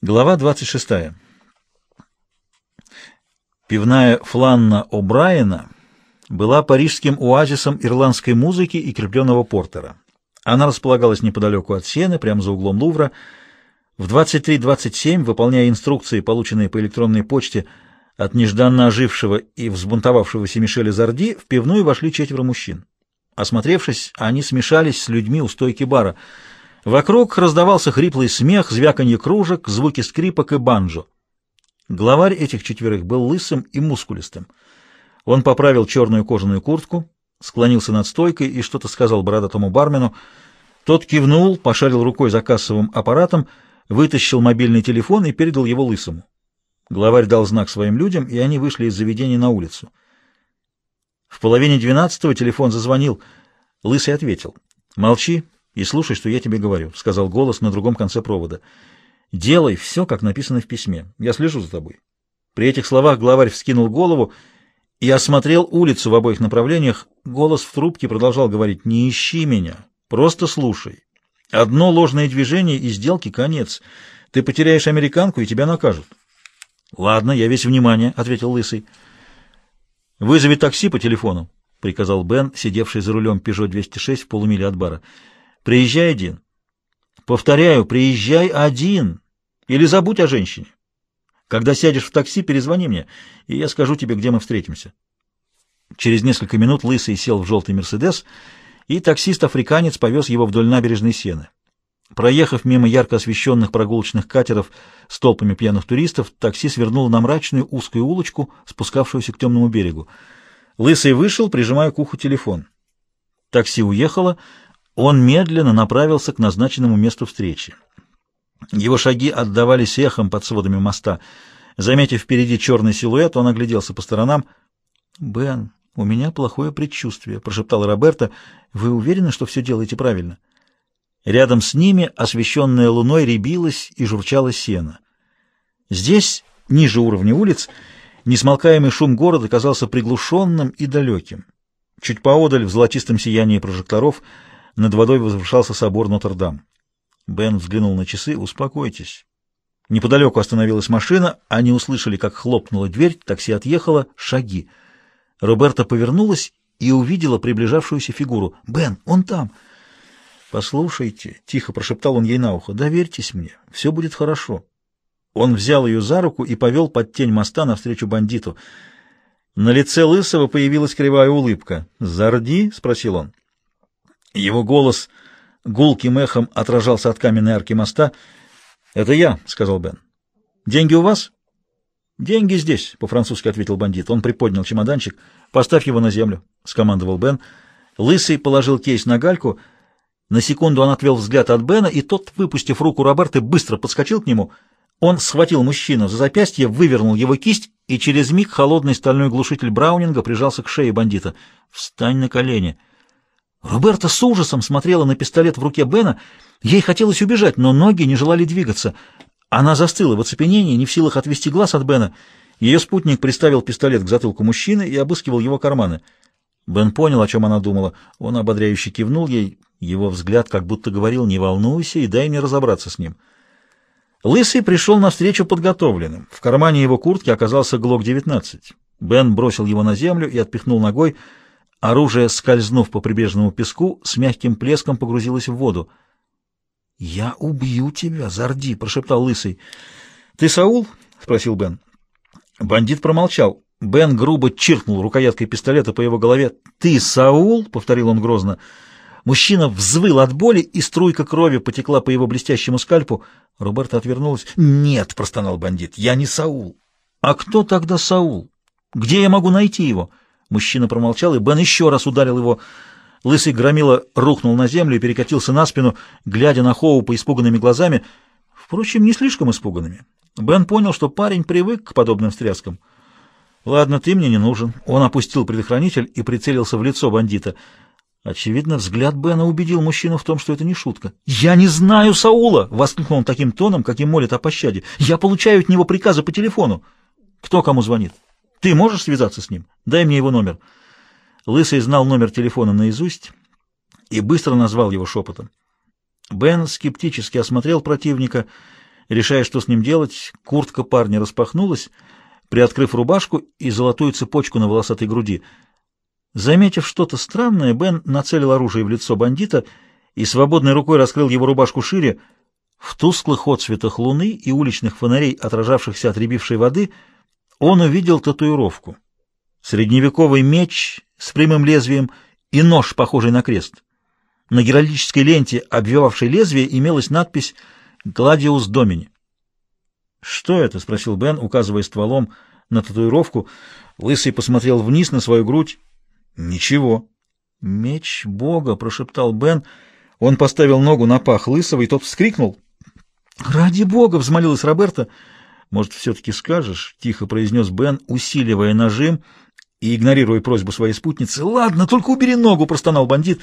Глава 26. Пивная Фланна О'Брайена была парижским оазисом ирландской музыки и крепленного портера. Она располагалась неподалеку от Сены, прямо за углом Лувра. В 23.27, выполняя инструкции, полученные по электронной почте от нежданно ожившего и взбунтовавшегося Мишеля Зарди, в пивную вошли четверо мужчин. Осмотревшись, они смешались с людьми у стойки бара — Вокруг раздавался хриплый смех, звяканье кружек, звуки скрипок и банджо. Главарь этих четверых был лысым и мускулистым. Он поправил черную кожаную куртку, склонился над стойкой и что-то сказал бородатому бармену. Тот кивнул, пошарил рукой за кассовым аппаратом, вытащил мобильный телефон и передал его лысому. Главарь дал знак своим людям, и они вышли из заведения на улицу. В половине двенадцатого телефон зазвонил. Лысый ответил. «Молчи, и слушай, что я тебе говорю», — сказал голос на другом конце провода. «Делай все, как написано в письме. Я слежу за тобой». При этих словах главарь вскинул голову и осмотрел улицу в обоих направлениях. Голос в трубке продолжал говорить «Не ищи меня, просто слушай. Одно ложное движение и сделки конец. Ты потеряешь американку, и тебя накажут». «Ладно, я весь внимание», — ответил Лысый. «Вызови такси по телефону», — приказал Бен, сидевший за рулем Peugeot 206 в полумиле от бара. Приезжай один. Повторяю, приезжай один. Или забудь о женщине. Когда сядешь в такси, перезвони мне, и я скажу тебе, где мы встретимся. Через несколько минут Лысый сел в желтый «Мерседес», и таксист-африканец повез его вдоль набережной Сены. Проехав мимо ярко освещенных прогулочных катеров с толпами пьяных туристов, такси свернул на мрачную узкую улочку, спускавшуюся к темному берегу. Лысый вышел, прижимая к уху телефон. Такси уехало, он медленно направился к назначенному месту встречи. Его шаги отдавались эхом под сводами моста. Заметив впереди черный силуэт, он огляделся по сторонам. «Бен, у меня плохое предчувствие», — прошептал Роберта. «Вы уверены, что все делаете правильно?» Рядом с ними, освещенная луной, рябилась и журчала сено. Здесь, ниже уровня улиц, несмолкаемый шум города казался приглушенным и далеким. Чуть поодаль, в золотистом сиянии прожекторов — над водой возвышался собор Нотр-Дам. Бен взглянул на часы. «Успокойтесь». Неподалеку остановилась машина. Они услышали, как хлопнула дверь, такси отъехало, шаги. Роберта повернулась и увидела приближавшуюся фигуру. «Бен, он там!» «Послушайте», — тихо прошептал он ей на ухо, — «доверьтесь мне, все будет хорошо». Он взял ее за руку и повел под тень моста навстречу бандиту. На лице Лысого появилась кривая улыбка. «Зарди?» — спросил он. Его голос гулким эхом отражался от каменной арки моста. «Это я», — сказал Бен. «Деньги у вас?» «Деньги здесь», — по-французски ответил бандит. Он приподнял чемоданчик. «Поставь его на землю», — скомандовал Бен. Лысый положил кейс на гальку. На секунду он отвел взгляд от Бена, и тот, выпустив руку Роберты, быстро подскочил к нему. Он схватил мужчину за запястье, вывернул его кисть, и через миг холодный стальной глушитель Браунинга прижался к шее бандита. «Встань на колени!» Роберта с ужасом смотрела на пистолет в руке Бена. Ей хотелось убежать, но ноги не желали двигаться. Она застыла в оцепенении, не в силах отвести глаз от Бена. Ее спутник приставил пистолет к затылку мужчины и обыскивал его карманы. Бен понял, о чем она думала. Он ободряюще кивнул ей. Его взгляд как будто говорил «Не волнуйся и дай мне разобраться с ним». Лысый пришел навстречу подготовленным. В кармане его куртки оказался ГЛОК-19. Бен бросил его на землю и отпихнул ногой, Оружие, скользнув по прибрежному песку, с мягким плеском погрузилось в воду. «Я убью тебя, Зарди!» — прошептал Лысый. «Ты Саул?» — спросил Бен. Бандит промолчал. Бен грубо чиркнул рукояткой пистолета по его голове. «Ты Саул?» — повторил он грозно. Мужчина взвыл от боли, и струйка крови потекла по его блестящему скальпу. Роберта отвернулась. «Нет!» — простонал бандит. «Я не Саул!» «А кто тогда Саул? Где я могу найти его?» Мужчина промолчал, и Бен еще раз ударил его. Лысый громила рухнул на землю и перекатился на спину, глядя на Хоупа испуганными глазами. Впрочем, не слишком испуганными. Бен понял, что парень привык к подобным встряскам. «Ладно, ты мне не нужен». Он опустил предохранитель и прицелился в лицо бандита. Очевидно, взгляд Бена убедил мужчину в том, что это не шутка. «Я не знаю Саула!» — воскликнул он таким тоном, каким молит о пощаде. «Я получаю от него приказы по телефону. Кто кому звонит?» Ты можешь связаться с ним? Дай мне его номер. Лысый знал номер телефона наизусть и быстро назвал его шепотом. Бен скептически осмотрел противника. Решая, что с ним делать, куртка парня распахнулась, приоткрыв рубашку и золотую цепочку на волосатой груди. Заметив что-то странное, Бен нацелил оружие в лицо бандита и свободной рукой раскрыл его рубашку шире. В тусклых отсветах луны и уличных фонарей, отражавшихся от рябившей воды, он увидел татуировку. Средневековый меч с прямым лезвием и нож, похожий на крест. На геральдической ленте, обвивавшей лезвие, имелась надпись «Гладиус Домини». «Что это?» — спросил Бен, указывая стволом на татуировку. Лысый посмотрел вниз на свою грудь. «Ничего». «Меч Бога!» — прошептал Бен. Он поставил ногу на пах Лысого, и тот вскрикнул. «Ради Бога!» — взмолилась Роберта. «Может, все-таки скажешь?» — тихо произнес Бен, усиливая нажим и игнорируя просьбу своей спутницы. «Ладно, только убери ногу!» — простонал бандит.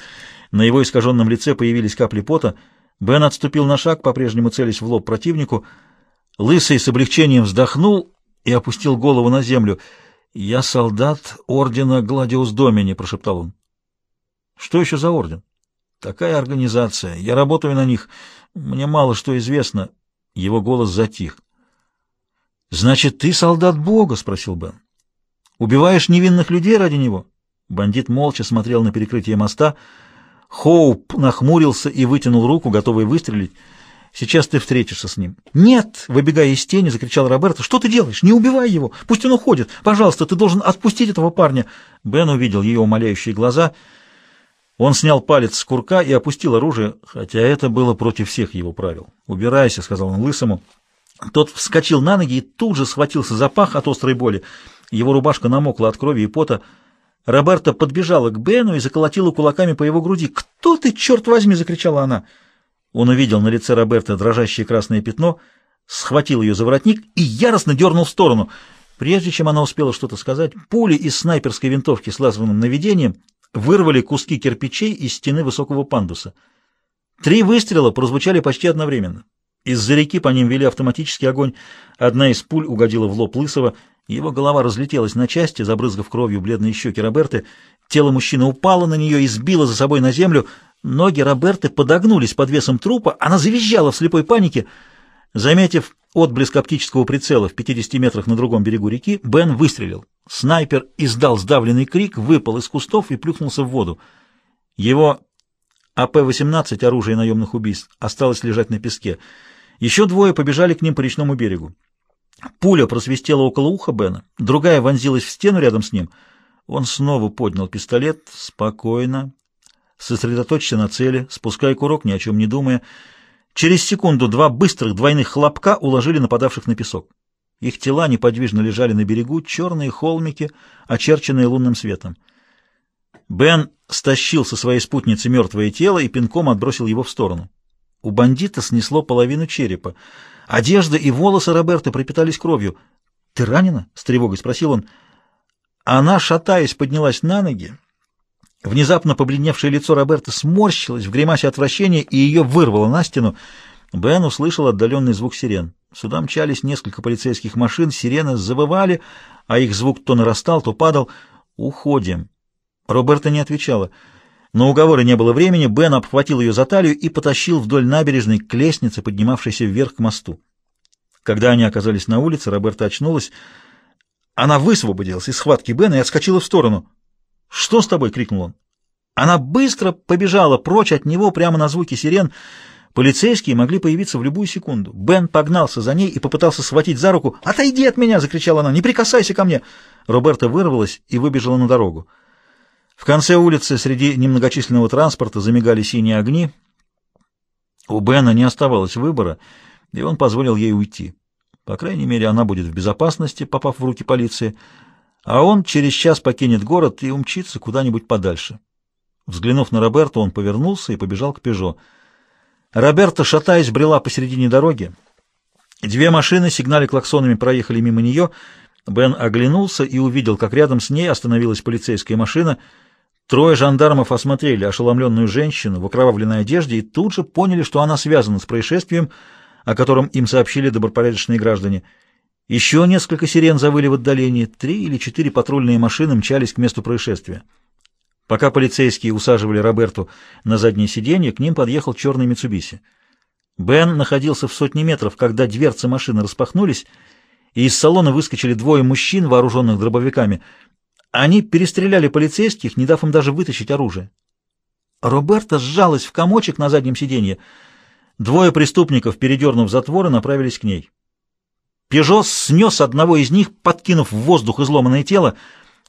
На его искаженном лице появились капли пота. Бен отступил на шаг, по-прежнему целясь в лоб противнику. Лысый с облегчением вздохнул и опустил голову на землю. «Я солдат ордена Гладиус Домини», — прошептал он. «Что еще за орден?» «Такая организация. Я работаю на них. Мне мало что известно». Его голос затих. «Значит, ты солдат Бога?» — спросил Бен. «Убиваешь невинных людей ради него?» Бандит молча смотрел на перекрытие моста. Хоуп нахмурился и вытянул руку, готовый выстрелить. «Сейчас ты встретишься с ним». «Нет!» — выбегая из тени, закричал Роберто. «Что ты делаешь? Не убивай его! Пусть он уходит! Пожалуйста, ты должен отпустить этого парня!» Бен увидел ее умоляющие глаза. Он снял палец с курка и опустил оружие, хотя это было против всех его правил. «Убирайся», — сказал он лысому. Тот вскочил на ноги и тут же схватился за пах от острой боли. Его рубашка намокла от крови и пота. Роберта подбежала к Бену и заколотила кулаками по его груди. «Кто ты, черт возьми!» — закричала она. Он увидел на лице Роберта дрожащее красное пятно, схватил ее за воротник и яростно дернул в сторону. Прежде чем она успела что-то сказать, пули из снайперской винтовки с лазерным наведением вырвали куски кирпичей из стены высокого пандуса. Три выстрела прозвучали почти одновременно. Из-за реки по ним вели автоматический огонь. Одна из пуль угодила в лоб Лысого. Его голова разлетелась на части, забрызгав кровью бледные щеки Роберты. Тело мужчины упало на нее и сбило за собой на землю. Ноги Роберты подогнулись под весом трупа. Она завизжала в слепой панике. Заметив отблеск оптического прицела в 50 метрах на другом берегу реки, Бен выстрелил. Снайпер издал сдавленный крик, выпал из кустов и плюхнулся в воду. Его АП-18, оружие наемных убийств, осталось лежать на песке. Еще двое побежали к ним по речному берегу. Пуля просвистела около уха Бена, другая вонзилась в стену рядом с ним. Он снова поднял пистолет, спокойно, сосредоточься на цели, спускай курок, ни о чем не думая. Через секунду два быстрых двойных хлопка уложили нападавших на песок. Их тела неподвижно лежали на берегу, черные холмики, очерченные лунным светом. Бен стащил со своей спутницы мертвое тело и пинком отбросил его в сторону. У бандита снесло половину черепа. Одежда и волосы Роберта пропитались кровью. «Ты ранена?» — с тревогой спросил он. Она, шатаясь, поднялась на ноги. Внезапно побледневшее лицо Роберта сморщилось в гримасе отвращения, и ее вырвало на стену. Бен услышал отдаленный звук сирен. Сюда мчались несколько полицейских машин, сирены завывали, а их звук то нарастал, то падал. «Уходим». Роберта не отвечала. На уговоры не было времени, Бен обхватил ее за талию и потащил вдоль набережной к лестнице, поднимавшейся вверх к мосту. Когда они оказались на улице, Роберта очнулась. Она высвободилась из схватки Бена и отскочила в сторону. «Что с тобой?» — крикнул он. Она быстро побежала прочь от него прямо на звуки сирен. Полицейские могли появиться в любую секунду. Бен погнался за ней и попытался схватить за руку. «Отойди от меня!» — закричала она. «Не прикасайся ко мне!» Роберта вырвалась и выбежала на дорогу. В конце улицы среди немногочисленного транспорта замигали синие огни. У Бена не оставалось выбора, и он позволил ей уйти. По крайней мере, она будет в безопасности, попав в руки полиции, а он через час покинет город и умчится куда-нибудь подальше. Взглянув на Роберта, он повернулся и побежал к «Пежо». Роберта, шатаясь, брела посередине дороги. Две машины, сигнали клаксонами, проехали мимо нее. Бен оглянулся и увидел, как рядом с ней остановилась полицейская машина — Трое жандармов осмотрели ошеломленную женщину в окровавленной одежде и тут же поняли, что она связана с происшествием, о котором им сообщили добропорядочные граждане. Еще несколько сирен завыли в отдалении, три или четыре патрульные машины мчались к месту происшествия. Пока полицейские усаживали Роберту на заднее сиденье, к ним подъехал черный Митсубиси. Бен находился в сотне метров, когда дверцы машины распахнулись, и из салона выскочили двое мужчин, вооруженных дробовиками. Они перестреляли полицейских, не дав им даже вытащить оружие. Роберта сжалась в комочек на заднем сиденье. Двое преступников, передернув затворы, направились к ней. Пежо снес одного из них, подкинув в воздух изломанное тело.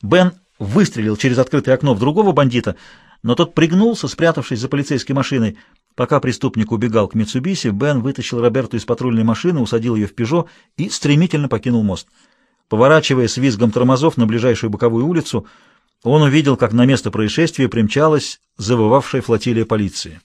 Бен выстрелил через открытое окно в другого бандита, но тот пригнулся, спрятавшись за полицейской машиной. Пока преступник убегал к Митсубиси, Бен вытащил Роберту из патрульной машины, усадил ее в «Пежо» и стремительно покинул мост. Поворачивая с визгом тормозов на ближайшую боковую улицу, он увидел, как на место происшествия примчалась завывавшая флотилия полиции.